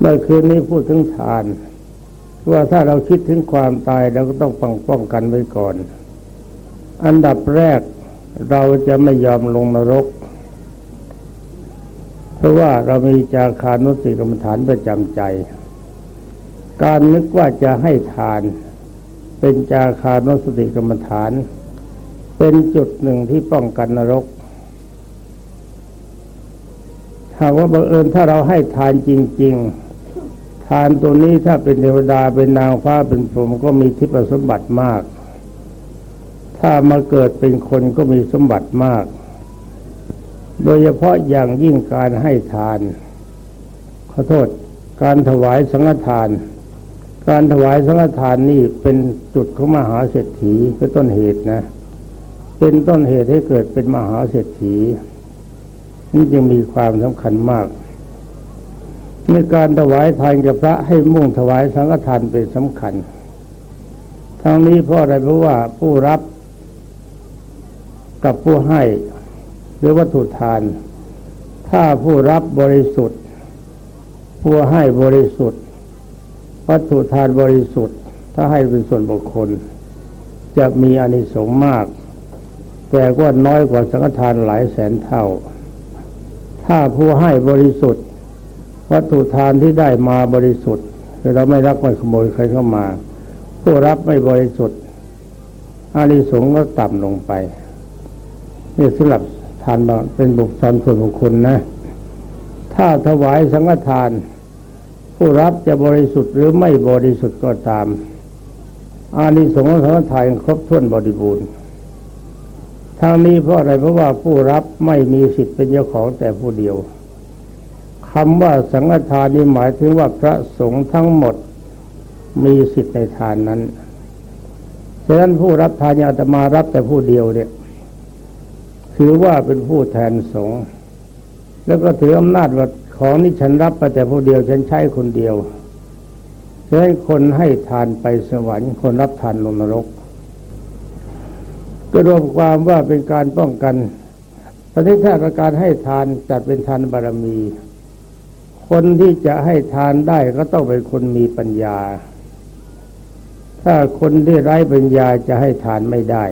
เมื่อคืนนี้พูดถึงทาน ว่าถ้าเราคิดถึงความตายเราก็ต้องป้องป้องกันไว้ก่อน อันดับแรกเราจะไม่ยอมลงนรก เพราะว่าเรามีจาคานุสติกรรมฐานประจำใจ การนึกว่าจะให้ทาน เป็นจาคานุสติกรรมฐาน เป็นจุดหนึ่งที่ป้องกันนรกหากว่าบังเอิญถ้าเราให้ทานจริง ๆานตัวนี้ถ้าเป็นเทวดาเป็นนางฟ้าเป็นพรหมก็มีทิพสมบัติมาก ถ้ามาเกิดเป็นคนก็มีสมบัติมาก โดยเฉพาะอย่างยิ่งการให้ทาน ขอโทษ การถวายสังฆทาน การถวายสังฆทานนี่เป็นจุดของมหาเศรษฐีเป็นต้นเหตุนะ เป็นต้นเหตุให้เกิดเป็นมหาเศรษฐีนี่จึงมีความสำคัญมาก ในการถวายทานกับพระให้มุ่งถวายสังฆทานเป็นสำคัญ ทั้งนี้เพราะอะไรเพราะว่าผู้รับกับผู้ให้หรือวัตถุทาน ถ้าผู้รับบริสุทธิ์ ผู้ให้บริสุทธิ์ วัตถุทานบริสุทธิ์ ถ้าให้เป็นส่วนบุคคล จะมีอานิสงส์มาก แต่ก็น้อยกว่าสังฆทานหลายแสนเท่า ถ้าผู้ให้บริสุทธิ์ วัตถุทานที่ได้มาบริสุทธิ์คือเราไม่รักไม่ขโมยใครเข้ามา ผู้รับไม่บริสุทธิ์อานิสงส์ก็ต่ำลงไปนี่สำหรับทานเป็นบุคคลส่วนบุคคลนะ ถ้าถวายสังฆทาน ผู้รับจะบริสุทธิ์หรือไม่บริสุทธิ์ก็ตาม อานิสงส์ของสังฆทานครบถ้วนบริบูรณ์ทางนี้เพราะอะไรเพราะว่าผู้รับไม่มีสิทธิ์เป็นเจ้าของแต่ผู้เดียว คำว่าสังฆทานนี้หมายถึงว่าพระสงฆ์ทั้งหมดมีสิทธิ์ในทานนั้นฉะนั้นผู้รับทานอาตมารับแต่ผู้เดียวเนี่ย ถือว่าเป็นผู้แทนสงฆ์แล้วก็ถืออำนาจว่าของนี้ฉันรับไปแต่ผู้เดียวฉันใช้คนเดียวฉะนั้นคนให้ทานไปสวรรค์คนรับทานลงนรก ก็รวมความว่าเป็นการป้องกันปฏิท่าประการให้ทานจัดเป็นทานบารมี คนที่จะให้ทานได้ก็ต้องเป็นคนมีปัญญา ถ้าคนที่ไร้ปัญญาจะให้ทานไม่ได้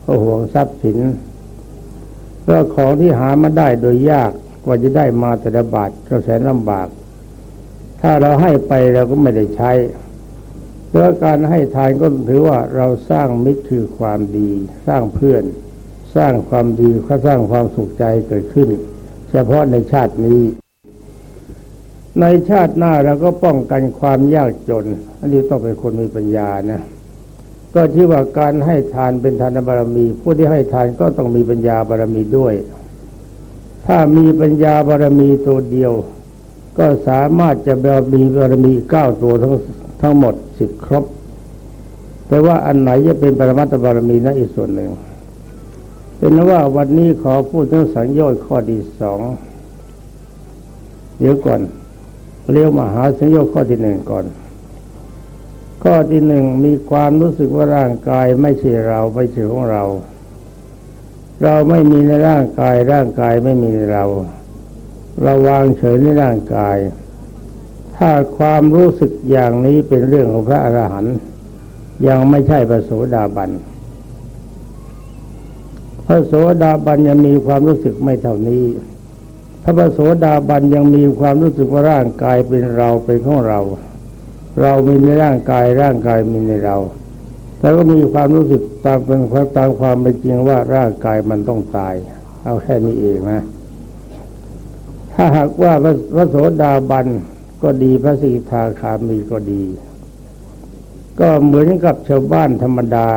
เพราะห่วงทรัพย์สินเพราะของที่หามาได้โดยยากกว่าจะได้มาแต่ละบาทก็แสนลำบาก ถ้าเราให้ไปเราก็ไม่ได้ใช้เพราะการให้ทานก็ถือว่าเราสร้างมิตรคือความดี สร้างเพื่อน สร้างความดีก็สร้างความสุขใจเกิดขึ้น เฉพาะในชาตินี้ ในชาติหน้าเราก็ป้องกันความยากจน อันนี้ต้องเป็นคนมีปัญญานะ ก็ที่ว่าการให้ทานเป็นทานบารมี ผู้ที่ให้ทานก็ต้องมีปัญญาบารมีด้วย ถ้ามีปัญญาบารมีตัวเดียว ก็สามารถจะมีบารมีเก้าตัวทั้งทั้งหมดสิบครบ แต่ว่าอันไหนจะเป็นปรมัตถบารมีนั่นอีกส่วนหนึ่งเป็นว่าวันนี้ขอพูดถึงสังโยชน์ข้อที่สองเดี๋ยวก่อน เรียวมาหาสังโยชน์ข้อที่หนึ่งก่อน ข้อที่หนึ่งมีความรู้สึกว่าร่างกายไม่ใช่เราไม่ใช่ของเรา เราไม่มีในร่างกายร่างกายไม่มีในเรา เราวางเฉยในร่างกาย ถ้าความรู้สึกอย่างนี้เป็นเรื่องของพระอรหันต์ยังไม่ใช่พระโสดาบันพระโสดาบันยังมีความรู้สึกไม่เท่านี้ ถ้าพระโสดาบันยังมีความรู้สึกว่าร่างกายเป็นเราเป็นของเรา เรามีในร่างกายร่างกายมีในเรา แล้วก็มีความรู้สึกตามเป็นความตามความเป็นจริงว่าร่างกายมันต้องตาย เอาแค่นี้เองนะถ้าหากว่าพระโสดาบันก็ดีพระสิทธาคามีก็ดี ก็เหมือนกับชาวบ้านธรรมดา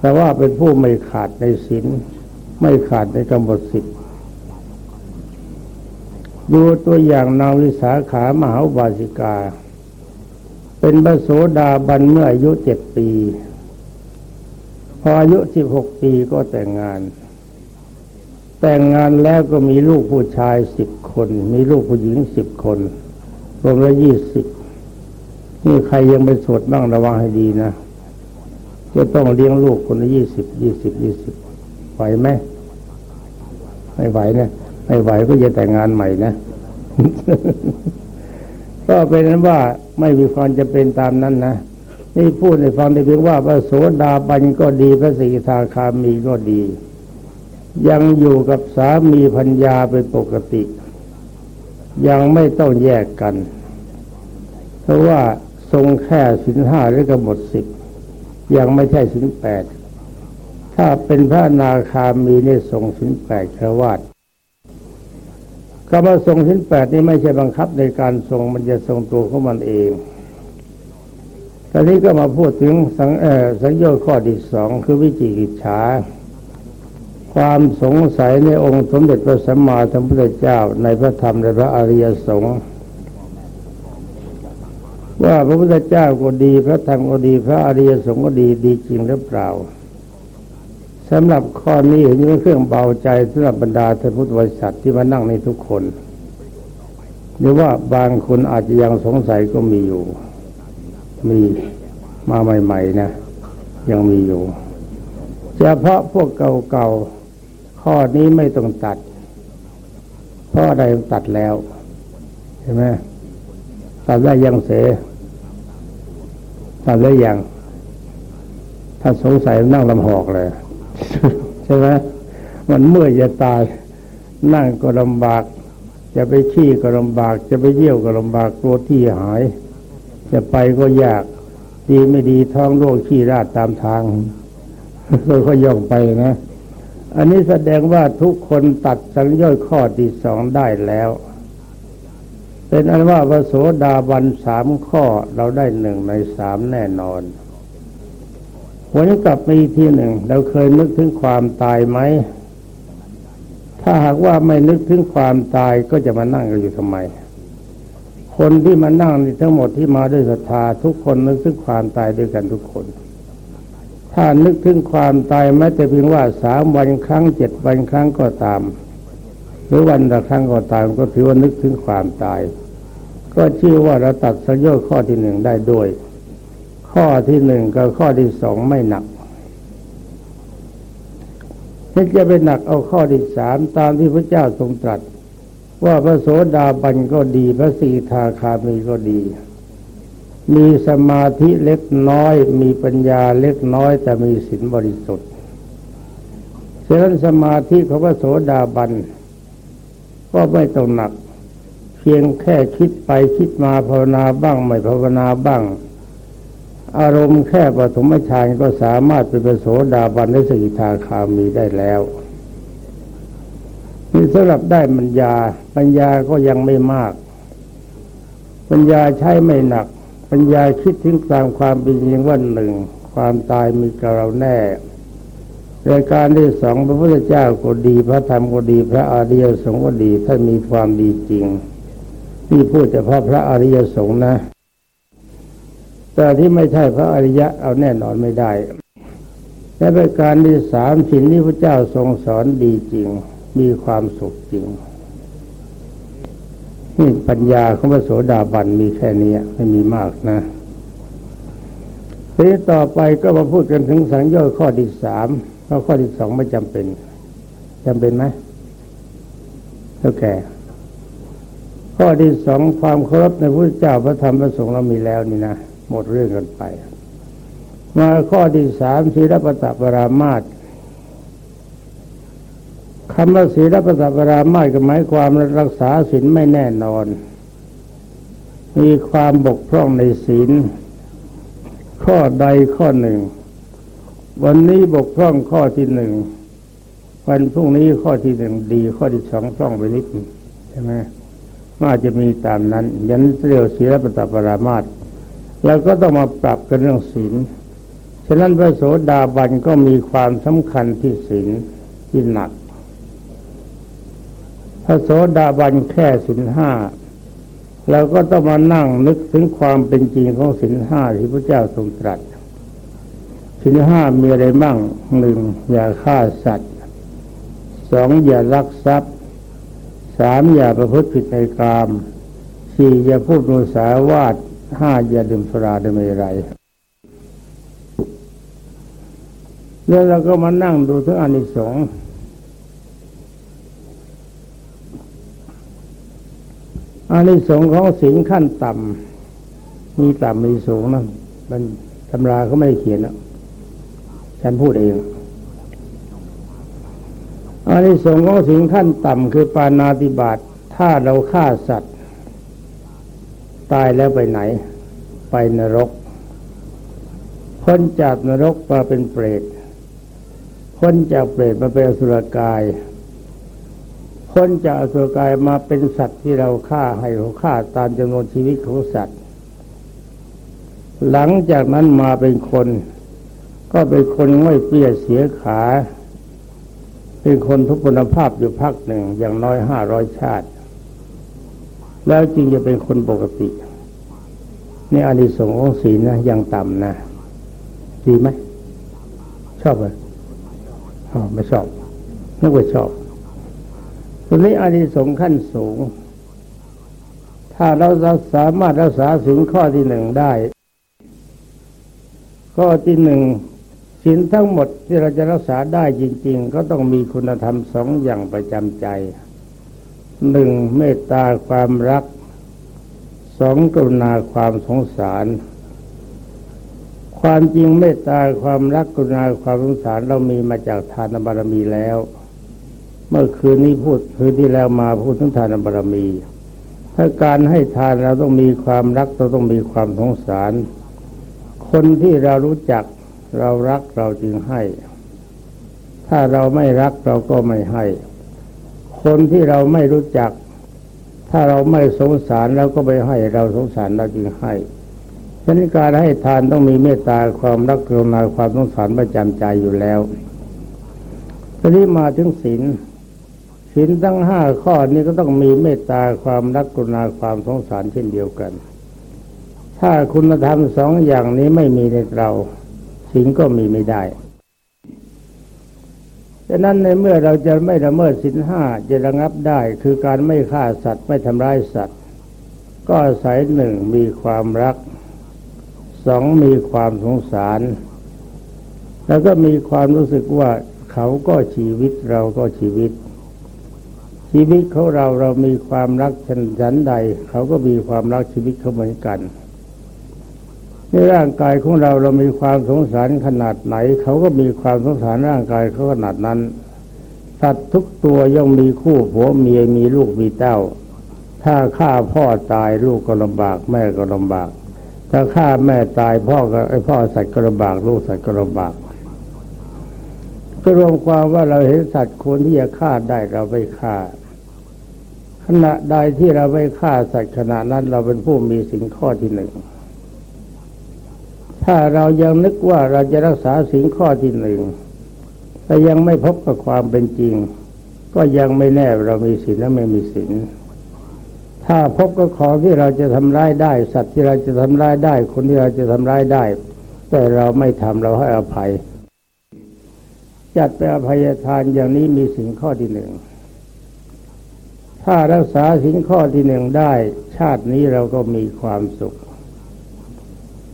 แต่ว่าเป็นผู้ไม่ขาดในศีลไม่ขาดในกำหนดสิทธิ์ ดูตัวอย่างนางวิสาขามหาบาสิกา เป็นพระโสดาบันเมื่ออายุเจ็ดปี พออายุสิบหกปีก็แต่งงาน แต่งงานแล้วก็มีลูกผู้ชายสิบคน มีลูกผู้หญิงสิบคน รวมแล้วยี่สิบนี่ใครยังไม่สวดบ้างระวังให้ดีนะ จะต้องเลี้ยงลูกคนละยี่สิบยี่สิบยี่สิบไหวไหมไม่ไหวนะ ไม่ไหวก็จะแต่งงานใหม่นะ ก็เป็นนั้นว่าไม่มีความจะเป็นตามนั้นนะนี่พูดในฟังได้เพียงว่าพระโสดาบันก็ดีพระสีทาคามีก็ดี ยังอยู่กับสามีพัญญาเป็นปกติ ยังไม่ต้องแยกกัน เพราะว่าทรงแค่สินห้าหรือกำหนดสิบยังไม่ใช่สินแปดถ้าเป็นพระนาคามีเนี่ยทรงสินแปดครวาด คำว่าทรงสินแปดนี่ไม่ใช่บังคับในการทรงมันจะทรงตัวของมันเองตอนนี้ก็มาพูดถึงสังเออสังโยชน์ข้อที่สองคือวิจิกิจฉาความสงสัยในองค์สมเด็จพระสัมมาสัมพุทธเจ้าในพระธรรมและพระอริยสงฆ์ว่าพระพุทธเจ้าก็ดี พระธรรมก็ดี พระอริยสงฆ์ก็ดีดีจริงหรือเปล่า สำหรับข้อนี้เห็นเป็นเครื่องเบาใจสำหรับบรรดาท่านพุทธบริษัทที่มานั่งในทุกคน หรือว่าบางคนอาจจะยังสงสัยก็มีอยู่ มีมาใหม่ ๆ นะ ยังมีอยู่เฉพาะพวกเก่าๆข้อนี้ไม่ต้องตัดเพราะอะไรตัดแล้วเห็นไหมตัดได้ยังเสตัดได้ยังถ้าสงสัยนั่งลำหอกเลย ใช่ไหมมันเมื่อยจะตาย นั่งก็ลำบาก จะไปขี้ก็ลำบาก จะไปเยี่ยวก็ลำบากกลัวที่หาย จะไปก็ยาก ดีไม่ดีท้องโรคขี้ราดตามทางก็ก็ย่องไปนะ อันนี้แสดงว่าทุกคนตัดสังย่อยข้อที่สองได้แล้ว เป็นอันว่าพระโสดาบันสามข้อเราได้หนึ่งในสามแน่นอน วนกลับมาอีกทีหนึ่ง เราเคยนึกถึงความตายไหม ถ้าหากว่าไม่นึกถึงความตายก็จะมานั่งกันอยู่ทำไม คนที่มานั่งนี่ทั้งหมดที่มาด้วยศรัทธาทุกคนนึกถึงความตายด้วยกันทุกคน ถ้านึกถึงความตายแม้แต่เพียงว่าสามวันครั้งเจ็ดวันครั้งก็ตาม หรือวันละครั้งก็ตาม ก็ถือว่านึกถึงความตาย ก็ชื่อว่าเราตัดสัญญาข้อที่หนึ่งได้ด้วย ข้อที่หนึ่งกับข้อที่สองไม่หนักนี่จะไปหนักเอาข้อที่สามตามที่พระเจ้าทรงตรัส ว่าพระโสดาบันก็ดีพระสีทาคามีก็ดี มีสมาธิเล็กน้อย มีปัญญาเล็กน้อย แต่มีศีลบริสุทธิ์ฉะนั้นสมาธิของพระโสดาบันก็ไม่ต้องหนัก เพียงแค่คิดไปคิดมาภาวนาบ้าง ไม่ภาวนาบ้าง อารมณ์แค่ปฐมฌานก็สามารถเป็นปโสดาบันในสกิทาคามีได้แล้วนี่สำหรับได้ปัญญา ปัญญาก็ยังไม่มาก ปัญญาใช้ไม่หนัก ปัญญาคิดถึงตามความเป็นจริงว่าหนึ่งความตายมีกับเราแน่รายการที่สองพระพุทธเจ้าก็ดีพระธรรมก็ดี พระอริยสงฆ์ก็ดีท่านมีความดีจริงที่พูดแต่พระพระอริยสงฆ์นะ แต่ที่ไม่ใช่พระอริยะเอาแน่นอนไม่ได้ และประการที่สามสิ่งที่พระเจ้าทรงสอนดีจริง มีความสุขจริงนี่ปัญญาของพระโสดาบันมีแค่นี้ไม่มีมากนะทีนี้ต่อไปก็มาพูดกันถึงสังโยชน์ข้อที่สามเพราะข้อที่สองไม่จำเป็นจำเป็นไหมเท่าแก่ข้อที่สองความเคารพในพระเจ้าพระธรรมพระสงฆ์เรามีแล้วนี่นะ หมดเรื่องกันไป มาข้อที่สามศีลปตปรามาตคำว่าศีลปตปรามาตก็หมายความรักษาศีลไม่แน่นอน มีความบกพร่องในศีล ข้อใดข้อหนึ่ง วันนี้บกพร่องข้อที่หนึ่งวันพรุ่งนี้ข้อที่หนึ่งดี ข้อที่สองพร่องไปนิดใช่ไหมว่าจะมีตามนั้น ยันเรียวศีลปตปรามาต แล้วก็ต้องมาปรับกันเรื่องศีล ฉะนั้นพระโสดาบันก็มีความสำคัญที่ศีลที่หนัก พระโสดาบันแค่ศีลห้าเราก็ต้องมานั่งนึกถึงความเป็นจริงของศีลห้าที่พระเจ้าทรงตรัสศีลห้ามีอะไรบ้างหนึ่งอย่าฆ่าสัตว์สองอย่าลักทรัพย์สามอย่าประพฤติผิดในกามสี่อย่าพูดมุสาวาท ห้าอย่าดื่มสุราดื่มอะไรแล้วเราก็มานั่งดูถึงอานิสงส์ออานิสงส์ของศีลขั้นต่ำมีต่ำมีสูงนะมันตำราเขาไม่เขียนนะฉันพูดเองอานิสงส์ของศีลขั้นต่ำคือปานาติบาตถ้าเราฆ่าสัตว์ ตายแล้วไปไหน ไปนรก พ้นจากนรกมาเป็นเปรต พ้นจากเปรตมาเป็นอสุรกาย พ้นจากอสุรกายมาเป็นสัตว์ที่เราฆ่าให้เขาฆ่าตามจำนวนชีวิตของสัตว์ หลังจากนั้นมาเป็นคน ก็เป็นคนง่อยเปี้ยเสียขา เป็นคนทุพพลภาพอยู่พักหนึ่งอย่างน้อยห้าร้อยชาติแล้วจึงจะเป็นคนปกติ นี่อานิสงส์ของศีลนะยังต่ำนะดีไหมชอบไหมอ๋อไม่ชอบนึกว่าชอบตัวนี้อานิสงส์ขั้นสูง ถ้าเราสามารถรักษาสิ่งข้อที่หนึ่งได้ ข้อที่หนึ่งสิ่งทั้งหมดที่เราจะรักษาได้จริง ๆ ก็ต้องมีคุณธรรมสองอย่างประจำใจหนึ่งเมตตาความรัก สองกรุณาความสงสาร ความจริงเมตตาความรักกรุณาความสงสารเรามีมาจากทานบารมีแล้ว เมื่อคืนนี้พูดคืนที่แล้วมาพูดถึงทานบารมี ถ้าการให้ทานเราต้องมีความรักเราต้องมีความสงสาร คนที่เรารู้จักเรารักเราจึงให้ ถ้าเราไม่รักเราก็ไม่ให้ คนที่เราไม่รู้จัก ถ้าเราไม่สงสารเราก็ไปให้เราสงสารเราจึงให้ฉะนั้นการให้ทานต้องมีเมตตาความรักกรุณาความสงสารประจำใจอยู่แล้วทีนี้มาถึงศีลศีลทั้งห้าข้อนี้ก็ต้องมีเมตตาความรักกรุณาความสงสารเช่นเดียวกัน ถ้าคุณธรรมสองอย่างนี้ไม่มีในเราศีลก็มีไม่ได้ ดังนั้นในเมื่อเราจะไม่ละเมิดศีลห้าจะระงับได้คือการไม่ฆ่าสัตว์ไม่ทำร้ายสัตว์ ก็อาศัยหนึ่งมีความรักสองมีความสงสาร แล้วก็มีความรู้สึกว่าเขาก็ชีวิตเราก็ชีวิต ชีวิตเขาเราเรามีความรักฉันฉันใด เขาก็มีความรักชีวิตเขาเหมือนกัน นร่างกายของเราเรามีความสงสารขนาดไหน เขาก็มีความสงสารร่างกายเขาขนาดนั้น สัตว์ทุกตัวย่อมมีคู่ผัวเมียมีลูกมีเต้า ถ้าฆ่าพ่อตายลูกก็ลำบาก แม่ก็ลำบาก ถ้าฆ่าแม่ตายพ่อก็ไอพ่อสัตว์กระบากลูกสัตว์กระบาก ก็รวมความว่าเราเห็นสัตว์ควรที่จะฆ่าได้เราไม่ฆ่าขณะใดที่เราไม่ฆ่าสัตว์ขณะนั้นเราเป็นผู้มีสิ่งข้อที่หนึ่ง ถ้าเรายังนึกว่าเราจะรักษาสิ่งข้อที่หนึ่งแต่ยังไม่พบกับความเป็นจริง ก็ยังไม่แน่เรามีศีลและไม่มีศีลถ้าพบกับของที่เราจะทำร้ายได้ สัตว์ที่เราจะทำร้ายได้ คนที่เราจะทำร้ายได้ แต่เราไม่ทำเราให้อภัย จัดไปอภัยทานอย่างนี้มีสิ่งข้อที่หนึ่งถ้ารักษาสิ่งข้อที่หนึ่งได้ ชาตินี้เราก็มีความสุข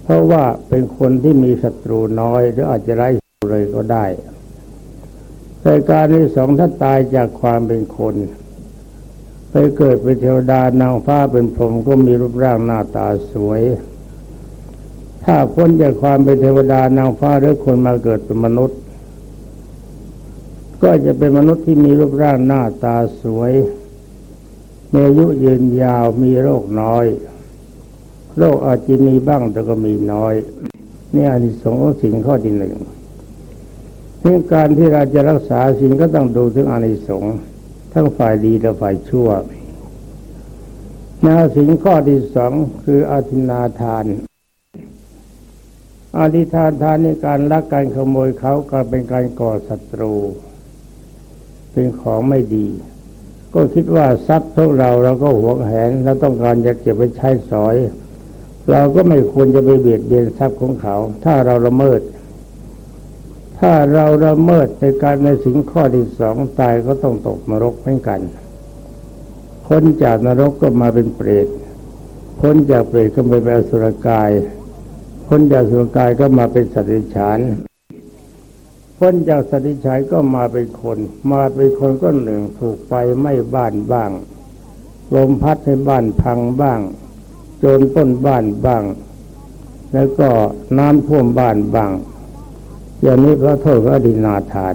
เพราะว่าเป็นคนที่มีศัตรูน้อยหรืออาจจะไร้ศัตรูเลยก็ได้แต่การที่สองถ้าตายจากความเป็นคน ไปเกิดเป็นเทวดานางฟ้าเป็นพรหมก็มีรูปร่างหน้าตาสวย ถ้าพ้นจากความเป็นเทวดานางฟ้าหรือคนมาเกิดเป็นมนุษย์ ก็จะเป็นมนุษย์ที่มีรูปร่างหน้าตาสวยมีอายุยืนยาวมีโรคน้อย โรคอาจจะมีบ้างแต่ก็มีน้อยนี่อานิสงส์ของสิ่งข้อที่หนึ่งเรื่องการที่เราจะรักษาสิ่งก็ต้องดูถึงอานิสงส์ทั้งฝ่ายดีและฝ่ายชั่วนาสิ่งข้อที่สองคืออาทินาทาน อาทิทานทานในการลักการขโมยเขาก็เป็นการก่อศัตรู เป็นของไม่ดี ก็คิดว่าทรัพย์พวกเราเราก็หวงแหนเราต้องการจะเก็บไว้ใช้สอย เราก็ไม่ควรจะไปเบียดเบียนทรัพย์ของเขา ถ้าเราละเมิด ถ้าเราละเมิดในการในสิ่งข้อที่สองตายก็ต้องตกนรกเหมือนกันพ้นจากนรกก็มาเป็นเปรตพ้นจากเปรตก็ไปเป็นอสุรกาย พ้นจากสุรกายก็มาเป็นสัตว์ดิฉานพ้นจากสัตว์ดิฉานก็มาเป็นคน มาเป็นคนก็หนึ่งถูกไฟไหม้บ้านบ้าง ลมพัดให้บ้านพังบ้าง โจรต้นบ้านบ้าง แล้วก็น้ำท่วมบ้านบ้าง อย่างนี้พระโทษก็ดินาทาน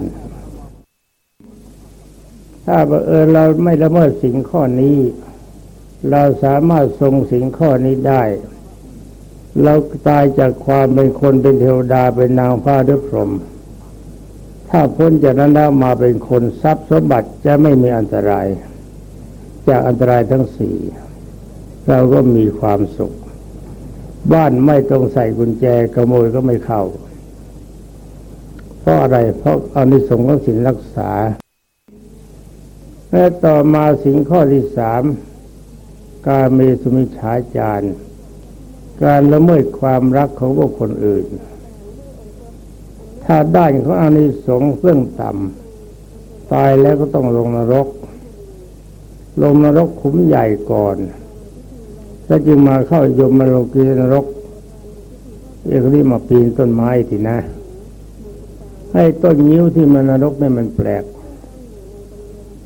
ถ้าเอิญเราไม่ละเมิดสิ่งข้อนี้ เราสามารถทรงสิ่งข้อนี้ได้ เราตายจากความเป็นคนเป็นเทวดาเป็นนางฟ้าหรือพรหมถ้าพ้นจากนั้นแล้วมาเป็นคนทรัพย์สมบัติจะไม่มีอันตราย จากอันตรายทั้งสี่ เราก็มีความสุข บ้านไม่ต้องใส่กุญแจขโมยก็ไม่เข้า เพราะอะไร เพราะอานิสงส์ของศีลรักษา และต่อมาสิ่งข้อที่สามการเมสุมิฉาจารการละเมิดความรักของบุคคลอื่น ถ้าด้านของอานิสงส์เบื้องต่ำตายแล้วก็ต้องลงนรก ลงนรกขุมใหญ่ก่อน แล้วจึงมาเข้ายมมาลกีนรกเอกรีมาปีนต้นไม้ทีนะ ให้ต้นนิ้วที่มันนรกเนี่ยมันแปลก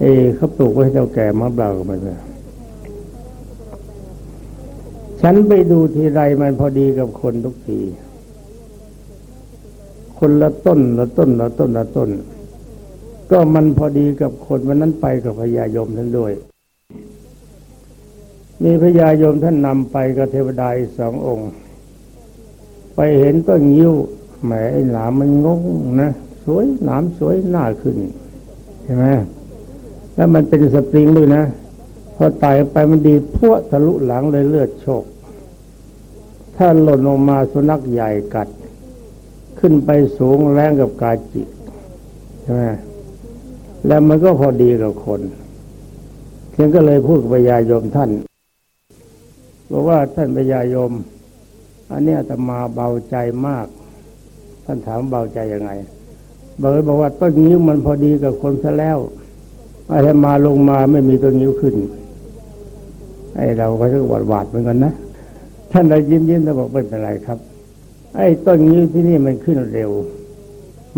เอเขาปลูกไว้เจ้าแก่มาเบากันไปเลยฉันไปดูทีไรมันพอดีกับคนทุกที คนละต้นละต้นละต้นละต้น ก็มันพอดีกับคนวันนั้นไปกับพญายมท่านด้วย มีพญายมท่านนำไปกับเทวดาอีกสององค์ ไปเห็นต้นยิ้วแหมไอ้หนามมันงงนะสวยหนามสวยหน้าขึ้นใช่ไหมแล้วมันเป็นสปริงด้วยนะพอตายไปมันดีพวทะลุหลังเลยเลือดโชก ถ้าหล่นลงมาสุนัขใหญ่กัด ขึ้นไปสูงแรงกับกาจิใช่ไหมแล้วมันก็พอดีกับคนเพียงก็เลยพูดกับพญายมท่าน บอกว่าท่านพญายม อันนี้จะมาเบาใจมาก ท่านถามเบาใจยังไงบอกบอกว่าต้นนิ้วมันพอดีกับคนซะแล้วอาตมาลงมาไม่มีต้นนิ้วขึ้นไอ้เราก็จะหวาดหวาดเหมือนกันนะท่านได้ยิ้มยิ้มแล้วบอกไม่เป็นไรครับ ไอ้ต้นงิ้วที่นี่มันขึ้นเร็ว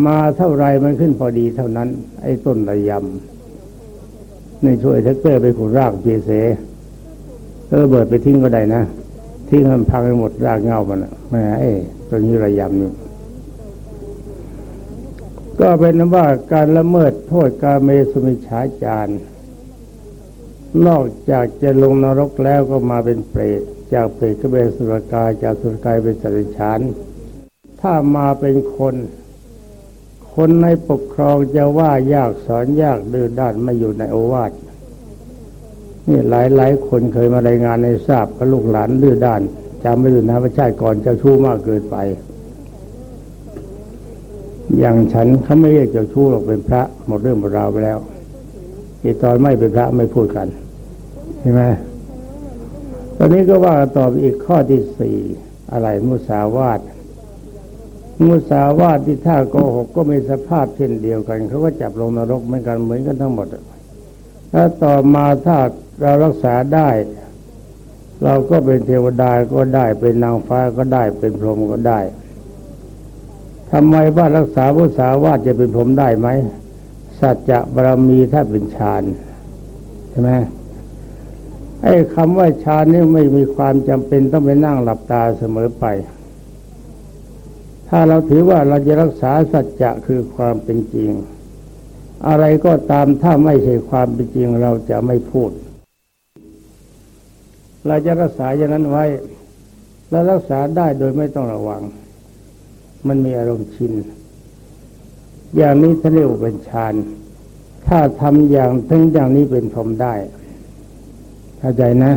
มาเท่าไรมันขึ้นพอดีเท่านั้น ไอ้ต้นระยำนี่ช่วยแทรกเตอร์ไปขุดรากเจเส เออเบิดไปทิ้งก็ได้นะทิ้งมันพังไปหมดรากเงามันแม่ไอ้ต้นนี้ระยำนี่ก็เป็นว่าการละเมิดโทษกาเมสุมิจฉาจารนอกจากจะลงนรกแล้วก็มาเป็นเปรตจากเปรตก็เป็นสุรกายจากสุรกายเป็นสัตว์ฉานถ้ามาเป็นคน คนในปกครองจะว่ายากสอนยากดื้อด้านไม่อยู่ในโอวาท นี่หลายหลายคนเคยมารายงานในทราบกับลูกหลานดื้อด้านจำไม่ดูนะพระชาติก่อนเจะชู้มากเกินไป อย่างฉันเขาไม่เรียกเจ้าชู้หรอกเป็นพระหมดเรื่องหมดราวไปแล้วอีตอนไม่เป็นพระไม่พูดกันใช่ไหมตอนนี้ก็ว่าตอบอีกข้อที่สี่อะไรมุสาวาทมุสาวาทที่ถ้าโกหกก็มีสภาพเช่นเดียวกันเขาก็จับลงนรกเหมือนกันเหมือนกันทั้งหมดถ้าต่อมาถ้าเรารักษาได้ เราก็เป็นเทวดาก็ได้เป็นนางฟ้าก็ได้เป็นพรหมก็ได้ทำไมว่ารักษามุทสาวาทจะเป็นพรหมได้ไหมสัจจะบารมีถ้าเป็นฌานใช่ไหมไอ้คำว่าฌานนี่ไม่มีความจำเป็นต้องไปนั่งหลับตาเสมอไป ถ้าเราถือว่าเราจะรักษาสัจจะคือความเป็นจริง อะไรก็ตามถ้าไม่ใช่ความเป็นจริงเราจะไม่พูด เราจะรักษาอย่างนั้นไว้ และรักษาได้โดยไม่ต้องระวัง มันมีอารมณ์ชิน อย่างนี้ท่านเรียกว่าเป็นฌานถ้าทำอย่างถึงอย่างนี้เป็นพรหมได้เข้าใจนะ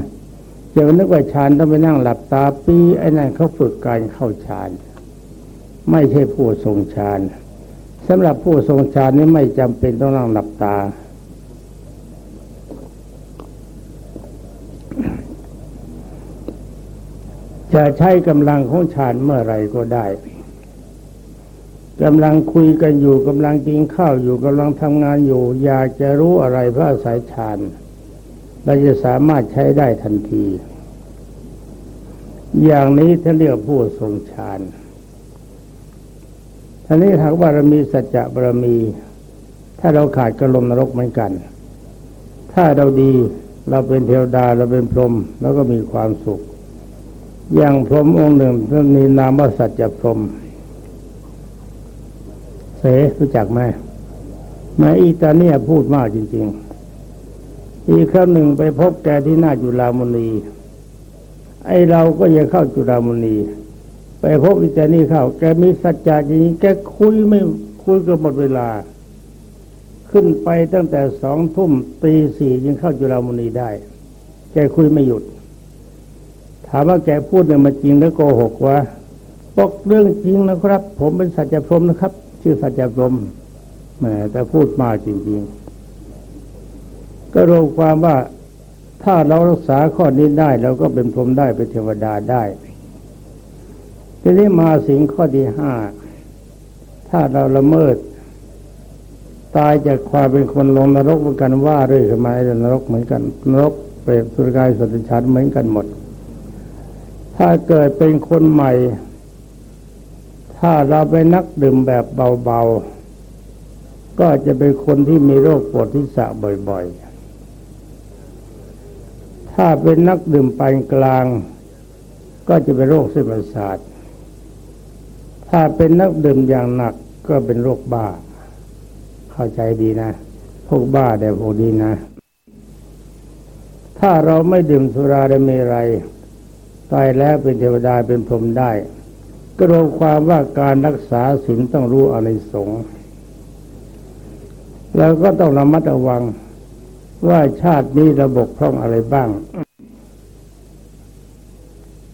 อย่านึกว่าฌานต้องไปนั่งหลับตาปีไอ้นั่นเขาฝึกการเข้าฌานไม่ใช่ผู้ทรงฌานสำหรับผู้ทรงฌานนี่ไม่จำเป็นต้องนั่งหลับตา จะใช้กำลังของฌานเมื่อไรก็ได้กำลังคุยกันอยู่กำลังกินข้าวอยู่กำลังทำงานอยู่ อยากจะรู้อะไรพระสายฌานเราจะสามารถใช้ได้ทันที อย่างนี้ท่านเรียกผู้ทรงฌานท่านี้หากว่ารมีสัจจะบารมี ถ้าเราขาดกระลมนรกเหมือนกัน ถ้าเราดีเราเป็นเทวดาเราเป็นพรหมแล้วก็มีความสุข อย่างพรหมองค์หนึ่งท่านมีนามว่าสัจพรหมเสรู้จักไหมมาอีตาเนี่ยพูดมากจริง ๆ อีกครั้งหนึ่งไปพบแกที่หน้าจุฬามณีไอเราก็ยังเข้าจุฬามณีไปพบอีตานี่เข้า แกมีสัจจะจริงนี้แกคุยไม่คุยก็หมดเวลา ขึ้นไปตั้งแต่สองทุ่มตีสี่ยังเข้าจุฬามณีได้ แกคุยไม่หยุดามว่าแกพูดเนี่ยมาจริงแล้วโกหกวะบอกเรื่องจริงนะครับ ผมเป็นสัจจพรมนะครับ ชื่อสัจจพรมแหมแต่พูดมากจริงๆ ก็รวมความว่าถ้าเรารักษาข้อนี้ได้เราก็เป็นพรหมได้เป็นเทวดาได้ทีนี้มาสิงข้อที่ห้าถ้าเราละเมิด ตายจากความเป็นคนลงนรกเหมือนกันว่าเรื่อยมาในนรกเหมือนกันนรกเปรตสุรกายสัตว์ฉันเหมือนกันหมด ถ้าเกิดเป็นคนใหม่ ถ้าเราไปนักดื่มแบบเบาๆ ก็จะเป็นคนที่มีโรคปวดทิศะบ่อยๆ ถ้าเป็นนักดื่มปานกลาง ก็จะเป็นโรคเส้นประสาท ถ้าเป็นนักดื่มอย่างหนักก็เป็นโรคบ้า เข้าใจดีนะ พวกบ้าแต่พวกดีนะ ถ้าเราไม่ดื่มสุราได้ไม่ไร ตายแล้วเป็นเทวดาเป็นพรหมได้ ก็รวมความว่าการรักษาศีลต้องรู้อะไรสงฆ์เราก็ต้องระมัดระวังว่าชาตินี้ระบบพร่องอะไรบ้าง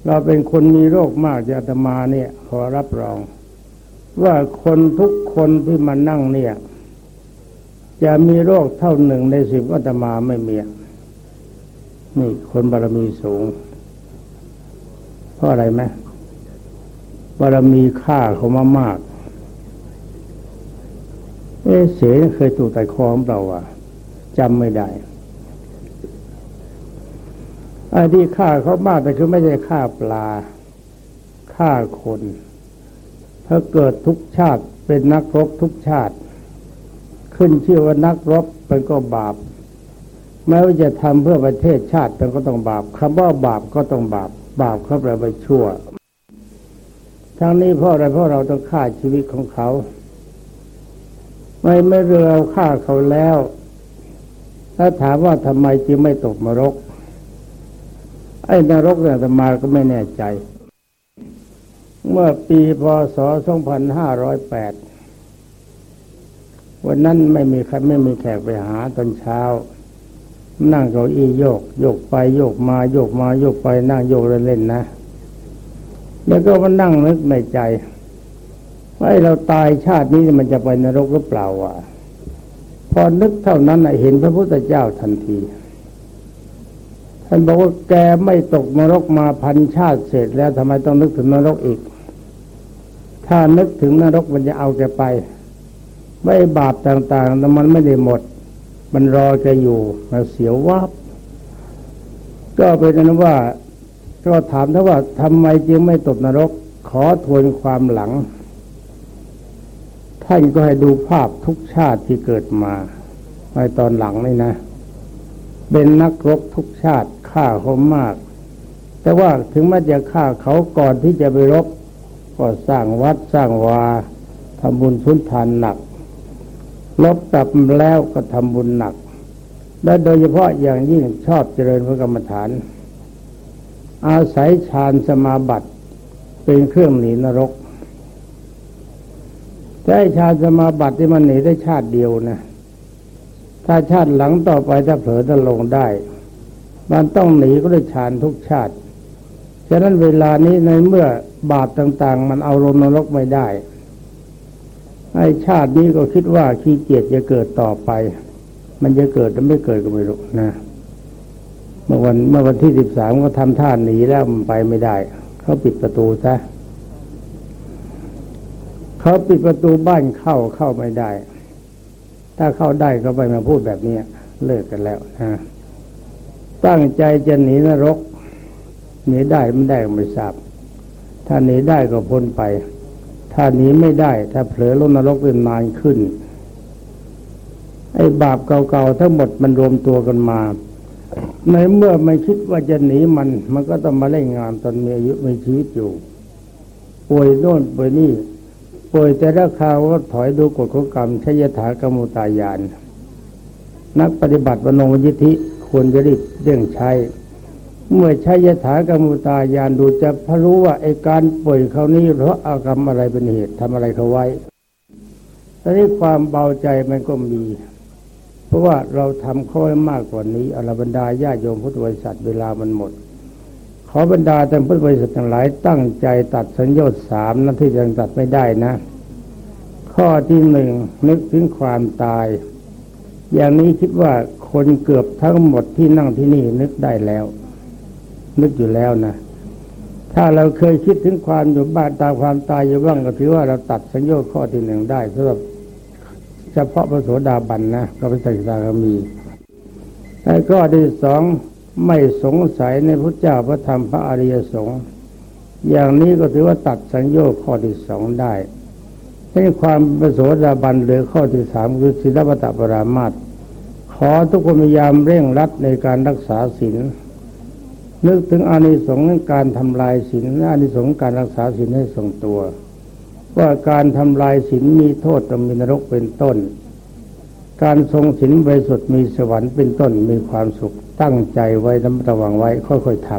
เราเป็นคนมีโรคมากจะตมาเนี่ย ขอรับรอง ว่าคนทุกคนที่มานั่งเนี่ย จะมีโรคเท่าหนึ่งในสิบอัตมาไม่มีนี่คนบารมีสูง ราะอะไรไหมบารมีค่าเขามามาก เอเสเคยถูกแต่คอของเราอะจำไม่ได้ไอ้ที่ฆ่าเขามากแต่คือไม่ใช่ฆ่าปลาฆ่าคนถ้าเกิดทุกชาติเป็นนักรบทุกชาติ ขึ้นชื่อว่านักรบเป็นก็บาปแม้ว่าจะทำเพื่อประเทศชาติเป็นก็ต้องบาปคำว่าบาปก็ต้องบาป บาปเขาแปลว่าชั่ว ทั้งนี้เพราะอะไรเพราะเราต้องฆ่าชีวิตของเขา ไม่ไม่เรือเอาฆ่าเขาแล้วถ้าถามว่าทำไมจึงไม่ตกนรก ไอ้นรกเนี่ยธรรมาก็ไม่แน่ใจ เมื่อปีพศ 2508 วันนั้นไม่มีใครไม่มีแขกไปหาตอนเช้า นั่งเก้าอี้โยก โยกไปโยกมาโยกมาโยกไปนั่งโยกเล่นๆนะ แล้วก็มานั่งนึกในใจว่าเราตายชาตินี้มันจะไปนรกหรือเปล่าอะ พอนึกเท่านั้นเห็นพระพุทธเจ้าทันทีท่านบอกว่าแกไม่ตกนรกมาพันชาติเสร็จแล้วทำไมต้องนึกถึงนรกอีก ถ้านึกถึงนรกมันจะเอาแกไปไม่บาปต่างๆแต่มันไม่ได้หมด มันรอแกอยู่มาเสียววับก็เป็นนั้นว่าก็ถามท่าว่าทำไมจึงไม่ตกนรก ขอทวนความหลัง ท่านก็ให้ดูภาพทุกชาติที่เกิดมาในตอนหลังนี่นะ เป็นนักรบทุกชาติฆ่าเขามาก แต่ว่าถึงแม้จะฆ่าเขาก่อนที่จะไปรบ ก็สร้างวัดสร้างวาทำบุญสุนทานหนัก ลบกลับแล้วก็ทำบุญหนัก และโดยเฉพาะอย่างยิ่งชอบเจริญพระกรรมฐาน อาศัยฌานสมาบัติเป็นเครื่องหนีนรกแต่ชาติสมาบัติที่มันหนีได้ชาติเดียวนะ ถ้าชาติหลังต่อไปถ้าเผลอจะลงได้ มันต้องหนีก็ได้ฌานทุกชาติ ฉะนั้นเวลานี้ในเมื่อบาปต่าง ๆ มันเอาลงนรกไม่ได้ ไอ้ชาตินี้ก็คิดว่าขี้เกียจจะเกิดต่อไป มันจะเกิดหรือไม่เกิดก็ไม่รู้นะ เมื่อวันเมื่อวันที่สิบสามก็ทำท่าหนีแล้วมันไปไม่ได้ เขาปิดประตูซะเขาปิดประตูบ้านเข้าเข้าไม่ได้ ถ้าเข้าได้ก็ไปมาพูดแบบนี้เลิกกันแล้วนะตั้งใจจะหนีนรกหนีได้ไม่ได้ก็ไม่ทราบ ถ้าหนีได้ก็พ้นไป ถ้าหนีไม่ได้ ถ้าเผลอลงนรกเป็นนานขึ้น ไอ้บาปเก่าๆทั้งหมดมันรวมตัวกันมา ในเมื่อไม่คิดว่าจะหนีมัน มันก็ต้องมาเล่นงานตอนมีอายุมีชีวิตอยู่ป่วยโน่นป่วยนี่ป่วยแต่ละคราวก็ถอยดูกฎของกรรมชยถากรรมุตายาน นักปฏิบัติบรรณยิธิควรจะรีบเร่งใช้ เมื่อใช้ยถากรรมุตายานดูจะพรู้ว่าไอการป่วยเขานี้เพราะอากรรมอะไรเป็นเหตุทำอะไรเขาไว้ตอนนี้ความเบาใจมันก็มี เพราะว่าเราทำเขาไว้มากกว่านี้อรบรรดาญาโยมพุทธบริษัทเวลามันหมด ขอบรรดาแต่พุทธบริษัททั้งหลายตั้งใจตัดสัญญาสามนั้นที่ยังตัดไม่ได้นะ ข้อที่หนึ่งนึกถึงความตาย อย่างนี้คิดว่าคนเกือบทั้งหมดที่นั่งที่นี่นึกได้แล้ว นึกอยู่แล้วนะถ้าเราเคยคิดถึงความอยู่บ้านตามความตายอยู่บ้างก็ถือว่าเราตัดสัญญาข้อที่หนึ่งได้สำหรับเฉพาะพระโสดาบันนะพระพุทธเจ้ากมีแต่ข้อที่สองไม่สงสัยในพระเจ้าพระธรรมพระอริยสงฆ์อย่างนี้ก็ถือว่าตัดสัญญาข้อที่สองได้ให้ความประโสดาบันเหลือข้อที่สามคือศีลปตปรามาตขอทุกคนพยายามเร่งรัดในการรักษาศีล นึกถึงอานิสงส์การทำลายศีลอานิสงส์การรักษาศีลให้ทรงตัว ว่าการทำลายศีลมีโทษตมีนรกเป็นต้น การทรงศีลบริสุทธิ์มีสวรรค์เป็นต้นมีความสุขตั้งใจไว้ระวังไว้ค่อยๆท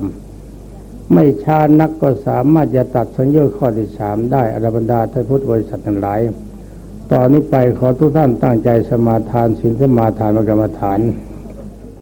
ำไม่ช้านักก็สามารถจะตัดสัญญาข้อที่สามได้อรบรรดาท่านพุทธบริษัททั้งหลาย ตอนนี้ไปขอทุกท่านตั้งใจสมาทานศีลสมาทานกรรมฐานาน